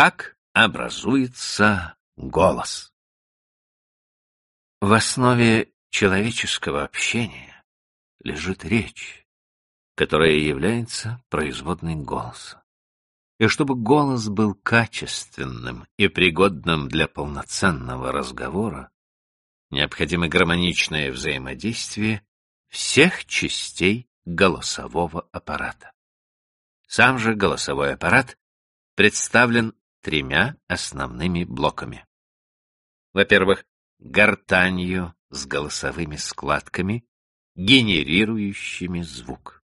Как образуется голос? В основе человеческого общения лежит речь, которая является производной голоса. И чтобы голос был качественным и пригодным для полноценного разговора, необходимо гармоничное взаимодействие всех частей голосового аппарата. Сам же голосовой аппарат представлен тремя основными блоками. Во-первых, гортанью с голосовыми складками, генерирующими звук.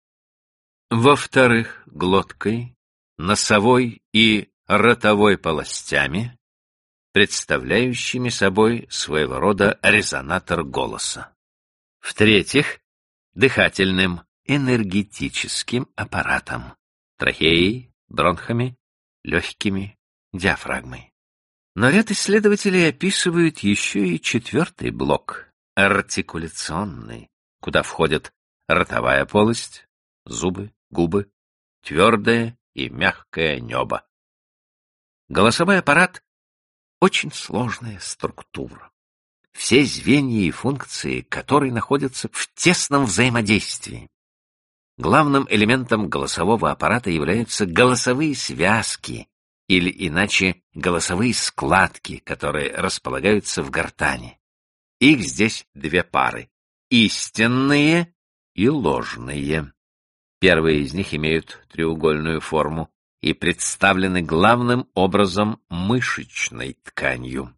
Во-вторых, глоткой, носовой и ротовой полостями, представляющими собой своего рода резонатор голоса. В-третьих, дыхательным энергетическим аппаратом, трахеей, бронхами, легкими, диафрагмой. Но ряд исследователей описывают еще и четвертый блок — артикуляционный, куда входят ротовая полость, зубы, губы, твердое и мягкое небо. Голосовой аппарат — очень сложная структура, все звенья и функции которой находятся в тесном взаимодействии. Главным элементом голосового аппарата являются голосовые связки, или иначе голосовые складки, которые располагаются в гортани. Их здесь две пары — истинные и ложные. Первые из них имеют треугольную форму и представлены главным образом мышечной тканью.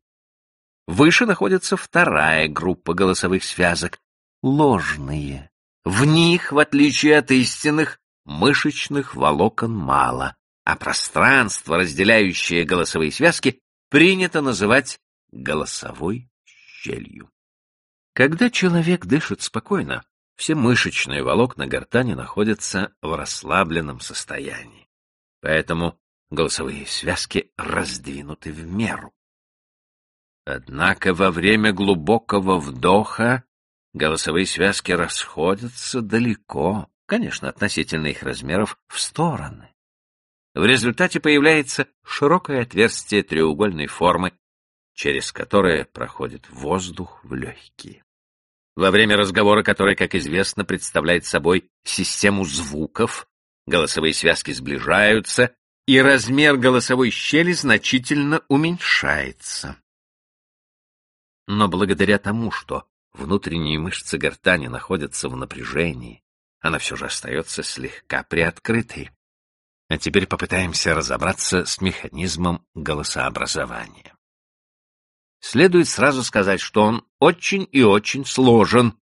Выше находится вторая группа голосовых связок — ложные. В них, в отличие от истинных, мышечных волокон мало, а пространство, разделяющее голосовые связки, принято называть голосовой щелью. Когда человек дышит спокойно, все мышечные волокна гортани находятся в расслабленном состоянии. Поэтому голосовые связки раздвинуты в меру. Однако во время глубокого вдоха голосовые связки расходятся далеко, конечно, относительно их размеров, в стороны. В результате появляется широкое отверстие треугольной формы, через которое проходит воздух в легкие. Во время разговора, который, как известно, представляет собой систему звуков, голосовые связки сближаются, и размер голосовой щели значительно уменьшается. Но благодаря тому, что внутренние мышцы гортани находятся в напряжении, она все же остается слегка приоткрытой. А теперь попытаемся разобраться с механизмом голосообразования. Следует сразу сказать, что он очень и очень сложен,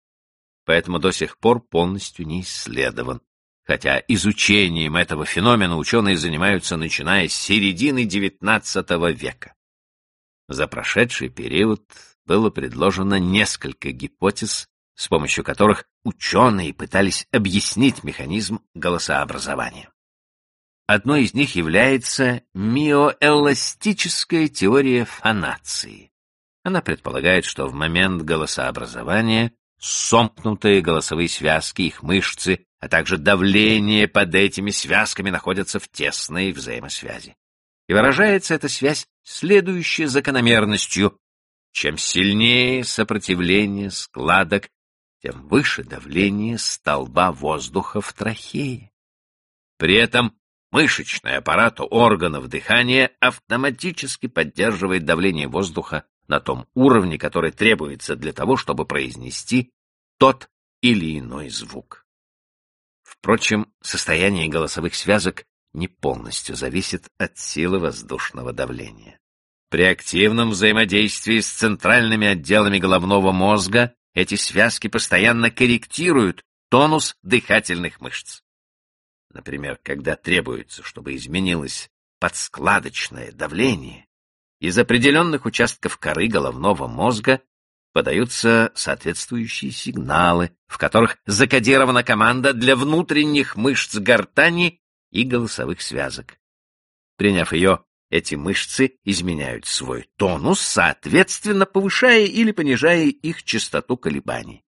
поэтому до сих пор полностью не исследован, хотя изучением этого феномена ученые занимаются начиная с середины XIX века. За прошедший период было предложено несколько гипотез, с помощью которых ученые пытались объяснить механизм голосообразования. Одной из них является миоэластическая теория фонации. Она предполагает, что в момент голосообразования сомкнутые голосовые связки, их мышцы, а также давление под этими связками находятся в тесной взаимосвязи. И выражается эта связь следующей закономерностью. Чем сильнее сопротивление складок, тем выше давление столба воздуха в трахее. При этом Мышечный аппарат органов дыхания автоматически поддерживает давление воздуха на том уровне, который требуется для того, чтобы произнести тот или иной звук. Впрочем, состояние голосовых связок не полностью зависит от силы воздушного давления. При активном взаимодействии с центральными отделами головного мозга эти связки постоянно корректируют тонус дыхательных мышц. Например, когда требуется, чтобы изменилось подскладочное давление, из определенных участков коры головного мозга подаются соответствующие сигналы, в которых закодирована команда для внутренних мышц гортани и голосовых связок. Приняв ее, эти мышцы изменяют свой тонус, соответственно повышая или понижая их частоту колебаний.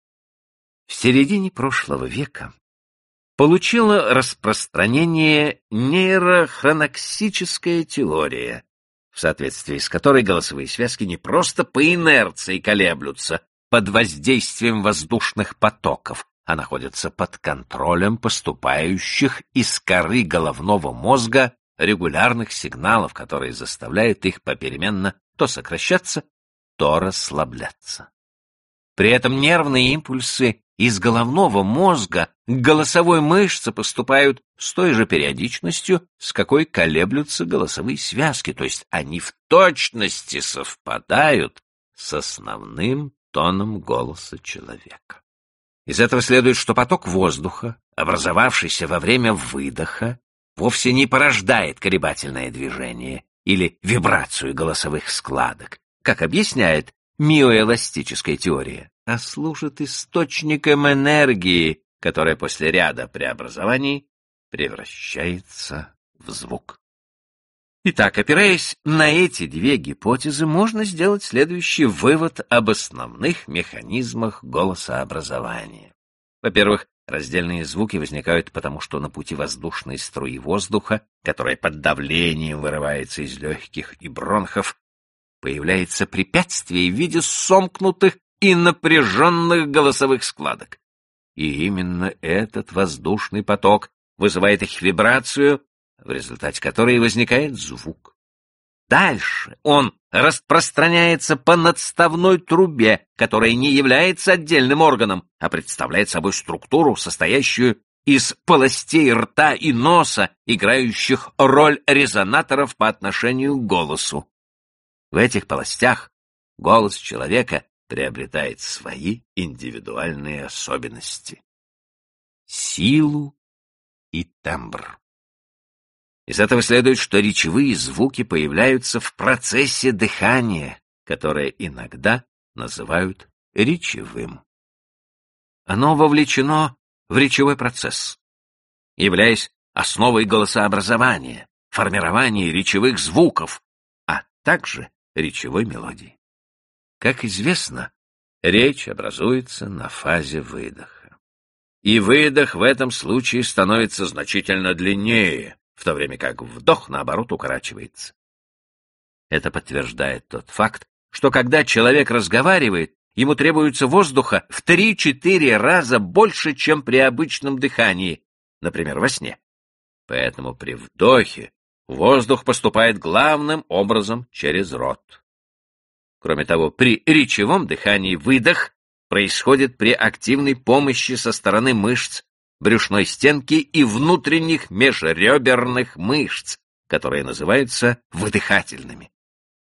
В середине прошлого века получила распространение нейрохроноксическая теория, в соответствии с которой голосовые связки не просто по инерции колеблются под воздействием воздушных потоков, а находятся под контролем поступающих из коры головного мозга регулярных сигналов, которые заставляют их попеременно то сокращаться, то расслабляться. При этом нервные импульсы из головного мозга к голосовой мышце поступают с той же периодичностью, с какой колеблются голосовые связки, то есть они в точности совпадают с основным тоном голоса человека. Из этого следует, что поток воздуха, образовавшийся во время выдоха, вовсе не порождает колебательное движение или вибрацию голосовых складок, как объясняет миоэластическая теория, а служит источником энергии, которая после ряда преобразований превращается в звук. Итак, опираясь на эти две гипотезы, можно сделать следующий вывод об основных механизмах голосообразования. Во-первых, раздельные звуки возникают потому, что на пути воздушной струи воздуха, которая под давлением вырывается из легких и бронхов, появляется препятствие в виде сомкнутых и напряженных голосовых складок. И именно этот воздушный поток вызывает их вибрацию, в результате которой возникает звук. Дальше он распространяется по надставной трубе, которая не является отдельным органом, а представляет собой структуру, состоящую из полостей рта и носа, играющих роль резонаторов по отношению к голосу. В этих полостях голос человека приобретает свои индивидуальные особенности. Силу и тембр. Из этого следует, что речевые звуки появляются в процессе дыхания, которое иногда называют речевым. Оно вовлечено в речевой процесс, являясь основой голосообразования, формирования речевых звуков, а также речевой мелодии. Как известно, речь образуется на фазе выдоха. И выдох в этом случае становится значительно длиннее, в то время как вдох, наоборот, укорачивается. Это подтверждает тот факт, что когда человек разговаривает, ему требуется воздуха в 3-4 раза больше, чем при обычном дыхании, например, во сне. Поэтому при вдохе воздух поступает главным образом через рот. Кроме того, при речевом дыхании выдох происходит при активной помощи со стороны мышц брюшной стенки и внутренних межреберных мышц, которые называются выдыхательными.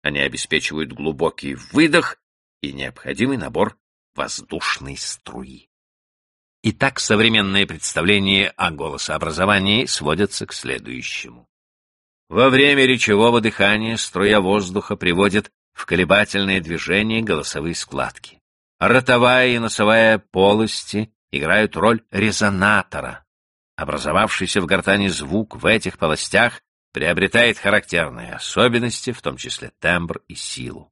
Они обеспечивают глубокий выдох и необходимый набор воздушной струи. Итак, современные представления о голосообразовании сводятся к следующему. Во время речевого дыхания струя воздуха приводит в колебательное движение голосовые складки. Ротовая и носовая полости играют роль резонатора. Образовавшийся в гортани звук в этих полостях приобретает характерные особенности, в том числе тембр и силу.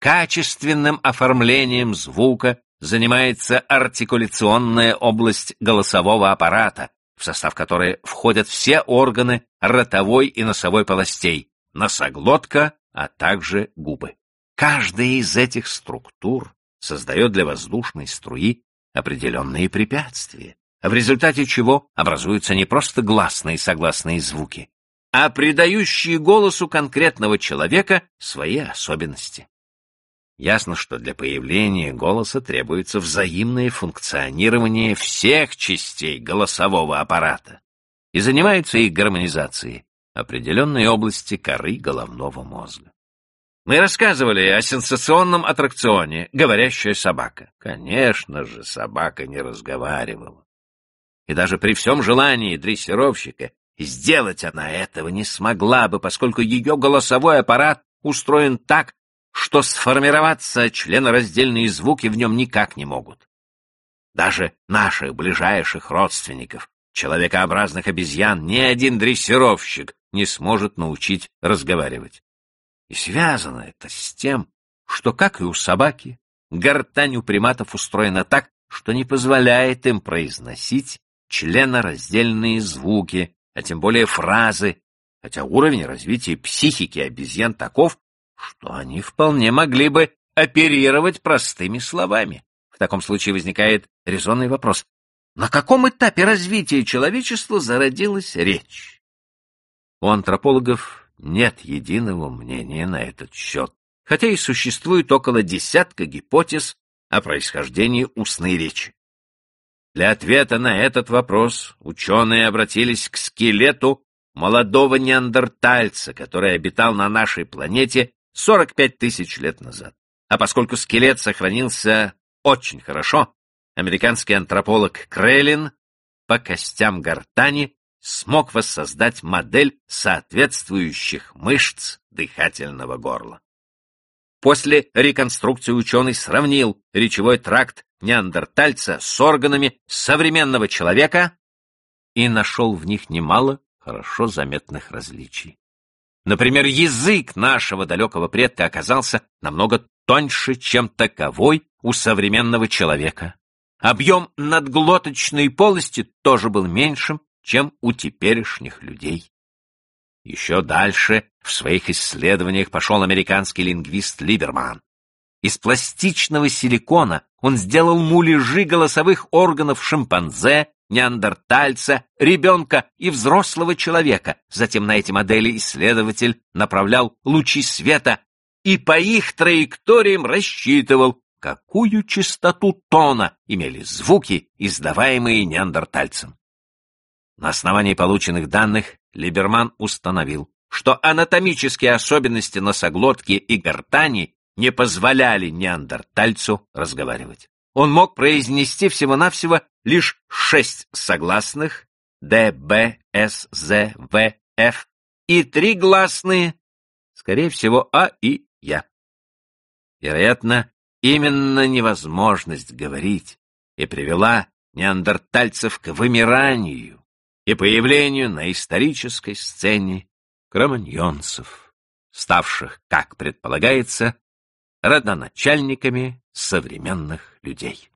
Качественным оформлением звука занимается артикуляционная область голосового аппарата, в состав которой входят все органы ротовой и носовой полостей, носоглотка, а также губы. Каждая из этих структур создает для воздушной струи определенные препятствия, в результате чего образуются не просто гласные согласные звуки, а придающие голосу конкретного человека свои особенности. Ясно, что для появления голоса требуется взаимное функционирование всех частей голосового аппарата и занимаются их гармонизацией определенные области коры головного мозга. Мы рассказывали о сенсационном аттракционе «Говорящая собака». Конечно же, собака не разговаривала. И даже при всем желании дрессировщика сделать она этого не смогла бы, поскольку ее голосовой аппарат устроен так, что сформироваться членораздельные звуки в нем никак не могут. Даже наших ближайших родственников, человекообразных обезьян, ни один дрессировщик не сможет научить разговаривать. И связано это с тем, что, как и у собаки, гортань у приматов устроена так, что не позволяет им произносить членораздельные звуки, а тем более фразы, хотя уровень развития психики обезьян таков, что они вполне могли бы оперировать простыми словами. В таком случае возникает резонный вопрос. На каком этапе развития человечества зародилась речь? У антропологов нет единого мнения на этот счет, хотя и существует около десятка гипотез о происхождении устной речи. Для ответа на этот вопрос ученые обратились к скелету молодого неандертальца, который обитал на нашей планете 45 тысяч лет назад. А поскольку скелет сохранился очень хорошо, американский антрополог Крелин по костям гортани смог воссоздать модель соответствующих мышц дыхательного горла. После реконструкции ученый сравнил речевой тракт неандертальца с органами современного человека и нашел в них немало хорошо заметных различий. Например, язык нашего далекого предка оказался намного тоньше, чем таковой у современного человека. Объем надглоточной полости тоже был меньшим, чем у теперешних людей. Еще дальше в своих исследованиях пошел американский лингвист Либерман. Из пластичного силикона он сделал муляжи голосовых органов шимпанзе, неандертальца, ребенка и взрослого человека. Затем на эти модели исследователь направлял лучи света и по их траекториям рассчитывал, какую частоту тона имели звуки, издаваемые неандертальцем. На основании полученных данных Либерман установил, что анатомические особенности носоглотки и гортани не позволяли неандертальцу разговаривать. Он мог произнести всего-навсего лишь шесть согласных Д, Б, С, З, В, Ф и три гласные, скорее всего, А и Я. Вероятно, именно невозможность говорить и привела неандертальцев к вымиранию и появлению на исторической сцене кроманьонцев, ставших, как предполагается, родоначальниками современных людей.